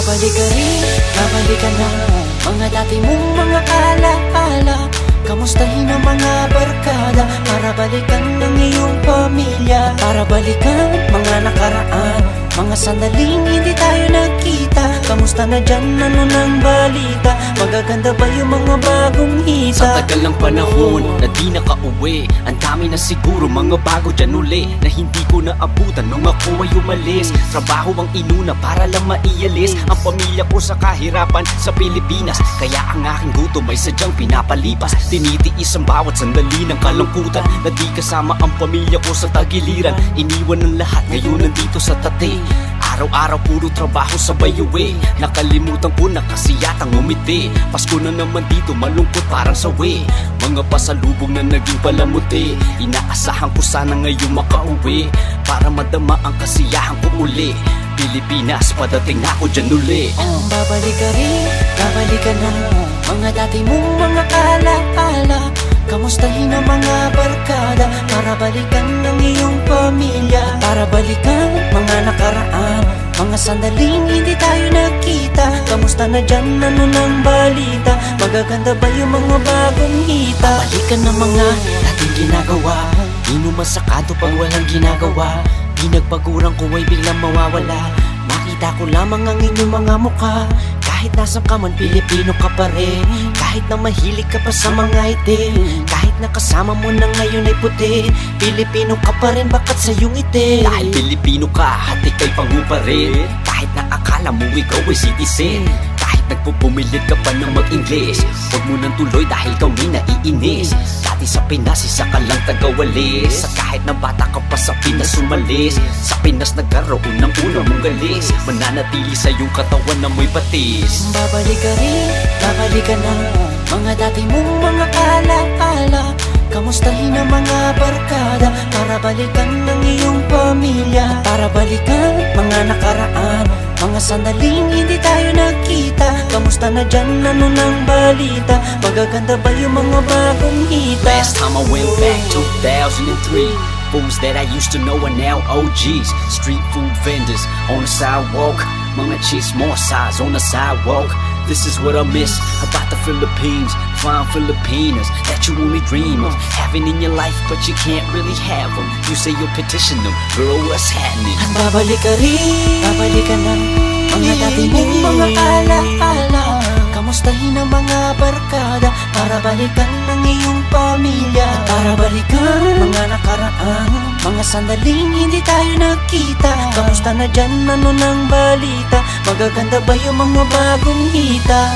Babalik ka rin, babalik ka na. Mga dati mong mga alaala Kamustahin ang mga barkada? Para balikan ng iyong pamilya Para balikan mga nakaraan Mga sandaling hindi tayo nagkita. Kamusta na dyan, ano nang balita? Magaganda ba yung mga bagong hita Sa tagal ng panahon na di nakauwi Ang dami na siguro mga bago dyan uli Na hindi ko naabutan nung ako ay umalis. Trabaho ang inuna para lang maialis. Ang pamilya ko sa kahirapan sa Pilipinas Kaya ang aking gutom ay sadyang pinapalipas. Tinitiis ang bawat sandali ng kalungkutan Na di kasama ang pamilya ko sa tagiliran. Iniwan ng lahat ngayon nandito sa tate Araw-araw puro trabaho sa bayuwi Nakalimutan ko na kasi yatang umiti. Pasko na naman dito malungkot parang sawi Mga pasalubong na naging palamuti. Inaasahan ko sana ngayon makauwi. Para madama ang kasiyahan ko uli. Pilipinas, padating ako dyan uli. Oh, babalik ka rin, babalik ka na. Mga dati mong mga alaala. Kamustahin ang mga barkada? Para balikan ng iyong pamilya. Para balikan mga nakaraan Mga sandaling hindi tayo nagkita Kamusta na dyan, ano nang balita? Magaganda ba yung mga bagong hita Balikan ng mga dating ginagawa. Inuman sa kanto pag walang ginagawa. Pinagpaguran ko ay biglang mawawala. Makita ko lamang ang inyong mga mukha. Kahit nasan ka man, Pilipino ka pa rin. Kahit na mahilig ka pa sa mga Kahit na kasama mo na ngayon ay puti. Pilipino ka pa rin, bakit sa iyong itim? Dahil Pilipino ka, hati kay pangu pa rin. Kahit na akala mo ikaw ay citizen Kahit nagpupumilit ka pa ng mag-Ingles Huwag mo nang tuloy dahil kami naiinis. Dati sa Pinas, isa ka lang tagawalis. Sa kahit na bata ka pa sa Pinas umalis. Sa Pinas nagkaroon ng unang mong galis. Mananatili sa iyong katawan na may batis. Babalik ka rin, babalik ka na. Mga dati mong mga alaala Kamustahin ang mga barkada? Para balikan ng iyong pamilya. Para balikan mga nakaraan. Mga sandaling hindi tayo nagkita Kamusta na dyan, ano nang balita? Magaganda ba yung mga bagong hita? Last time I went back, 2003 Fools that I used to know are now OGs Street food vendors on the sidewalk. Mga chismosas on the sidewalk This is what I miss about the Philippines Fine Filipinas that you only dream of. Having in your life but you can't really have them You say you'll petition them, girl what's happening? Babalik ka rin, babalik ka na. Mga dati mong mga alaala. Kamustahin ang mga barkada Para balikan ng iyong pamilya. Para balikan. Mga nakaraan Mga sandaling hindi tayo nagkita Kamusta na dyan, ano nang balita? Magaganda ba yung mga bagong hita